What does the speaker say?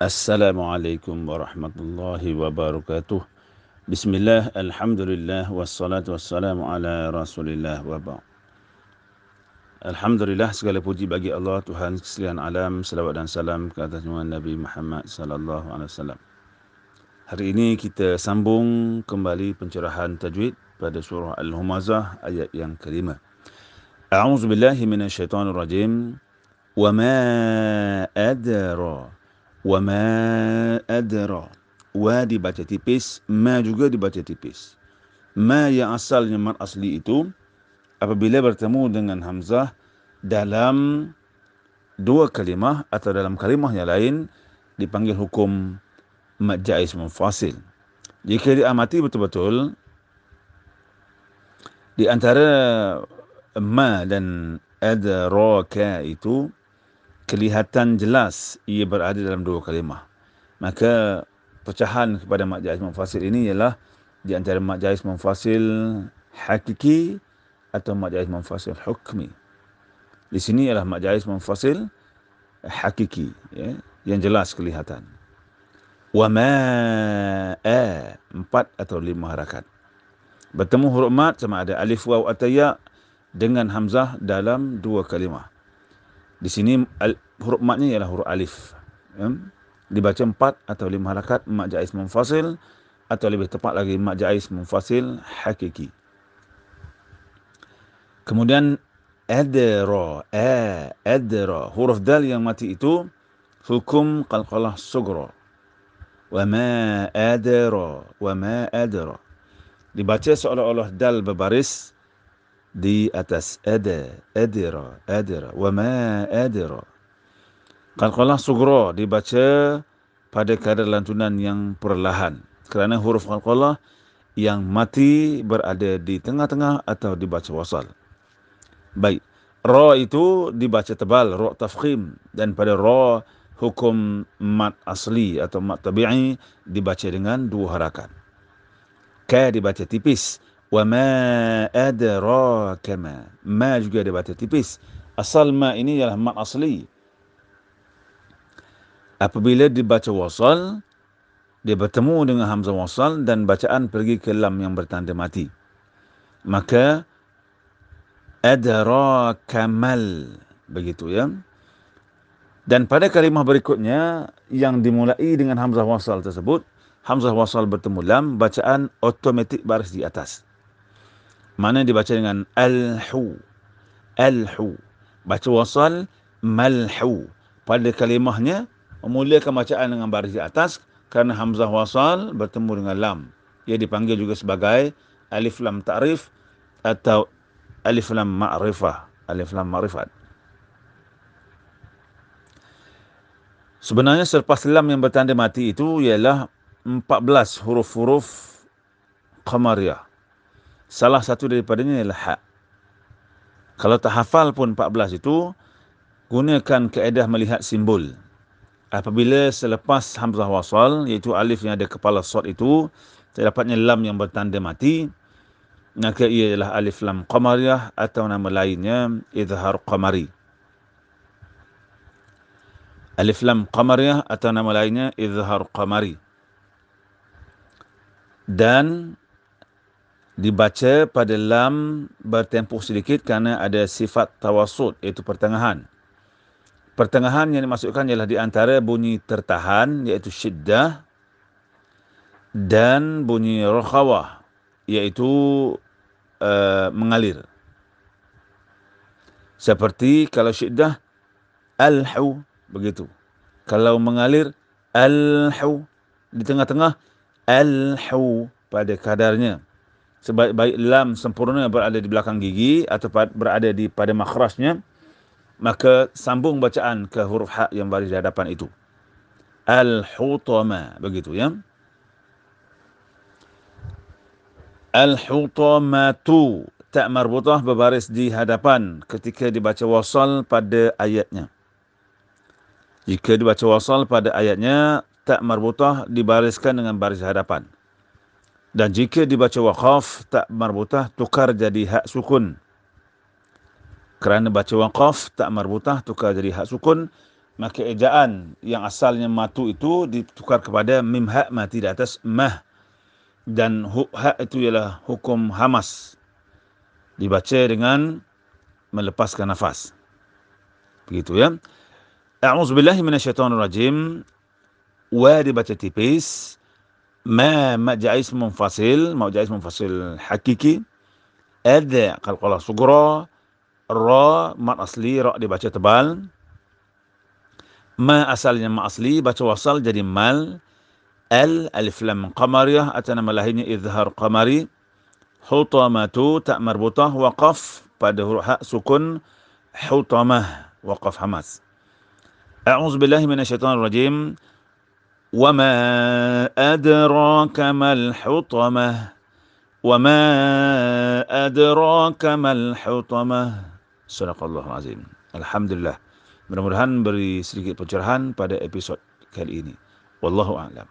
Assalamualaikum warahmatullahi wabarakatuh. Bismillah, Alhamdulillah, wassalatu wassalamu ala rasulillah wa ba' Alhamdulillah, segala puji bagi Allah, Tuhan sekalian alam, salawat dan salam ke atas Nabi Muhammad sallallahu alaihi wasallam. Hari ini kita sambung kembali pencerahan tajwid pada surah Al-Humazah ayat yang kelima. A'udzu billahi rajim. Wa ma wa ma adra wa dibaca tipis ma juga dibaca tipis. Ma yang asalnya mat asli itu apabila bertemu dengan hamzah dalam dua kalimah atau dalam kalimah yang lain dipanggil hukum mad jaiz munfasil jika diamati betul-betul di antara ma dan adraka itu kelihatan jelas ia berada dalam dua kalimah. Maka pecahan kepada mak jaiz munfasil ini ialah di antara mak jaiz munfasil hakiki atau mak jaiz munfasil hukmi. Di sini ialah mak jaiz munfasil hakiki ya, yang jelas kelihatan. Wa ma a empat atau lima harakat. Bertemu huruf mat sama ada alif waw atau ya dengan hamzah dalam dua kalimah. Di sini huruf matnya ialah huruf alif. Ya. Dibaca empat atau lima harakat mak jaiz munfasil atau lebih tepat lagi mak jaiz munfasil hakiki. Kemudian adra a adra huruf dal yang mati itu hukum qalqalah sugra. Wa ma adra wa ma adra. Dibaca seolah-olah dal berbaris di atas ada adira adira wa ma adira qalqalah sugra dibaca pada kadar lantunan yang perlahan. Kerana huruf qalqalah yang mati berada di tengah-tengah atau dibaca wasal. Baik ra itu dibaca tebal ra tafkhim. Dan pada ra hukum mat asli atau mat tabi'i dibaca dengan dua harakat. Ka dibaca tipis. Wa ma adraka ma. Ma juga dia baca tipis. Asal ma ini ialah mat asli apabila dibaca wasal dia bertemu dengan hamzah wasal dan bacaan pergi ke lam yang bertanda mati. Maka adraka mal begitu ya. Dan pada kalimah berikutnya yang dimulai dengan hamzah wasal tersebut hamzah wasal bertemu lam bacaan otomatik baris di atas. Mana dibaca dengan al-hu al-hu. Baca wasal mal-hu. Pada kalimahnya memulakan bacaan dengan baris di atas kerana hamzah wasal bertemu dengan lam ia dipanggil juga sebagai alif lam ta'rif atau alif lam ma'rifah alif lam ma'rifat sebenarnya selepas lam yang bertanda mati itu ialah 14 huruf-huruf qamariyah salah satu daripadanya ialah hak. Kalau tak hafal pun 14 itu, gunakan keedah melihat simbol. Apabila selepas hamzah wasal, iaitu alif yang ada kepala sod itu, terdapatnya lam yang bertanda mati, maka ia ialah alif lam qamariyah atau nama lainnya izhar qamari. Alif lam qamariyah atau nama lainnya izhar qamari. Dan dibaca pada lam bertempuh sedikit kerana ada sifat tawasud iaitu pertengahan. Pertengahan yang dimasukkan ialah di antara bunyi tertahan iaitu syiddah dan bunyi rokhawah iaitu uh, mengalir. Seperti kalau syiddah al-hu begitu. Kalau mengalir al-hu di tengah-tengah al-hu pada kadarnya sebaik-baik lam sempurna berada di belakang gigi atau berada di pada makhrajnya maka sambung bacaan ke huruf ha yang baris di hadapan itu. Al hutama begitu ya. Al hutamatu tak marbutah berbaris di hadapan ketika dibaca wasal pada ayatnya. Jika dibaca wasal pada ayatnya tak marbutah dibariskan dengan baris hadapan. Dan jika dibaca waqaf tak marbutah tukar jadi hak sukun. Kerana baca waqaf tak marbutah tukar jadi hak sukun, maka ejaan yang asalnya matu itu ditukar kepada mim ha mati di atas mah. Dan hu ha itu ialah hukum hamas. Dibaca dengan melepaskan nafas. Begitu ya. A'udzubillahi minasyaitonirrajim. Wa dibaca tipis. Ma ma jais munfasil ma jais munfasil hakiki. Ada qalqalah sugra ra mat asli ra dibaca tebal ma asalnya ma asli baca wasal jadi mal al alif lam qamariyah atau nama lainnya izhar qamari hutamatu tak marbutah waqaf pada huruf ha sukun hutamah waqaf hamas a'udzu billahi minasyaitonir rajim wa ma adraka mal hutamah wa ma adraka sadaqallahu azim alhamdulillah Mudah-mudahan beri sedikit pencerahan pada episod kali ini. Wallahu a'lam.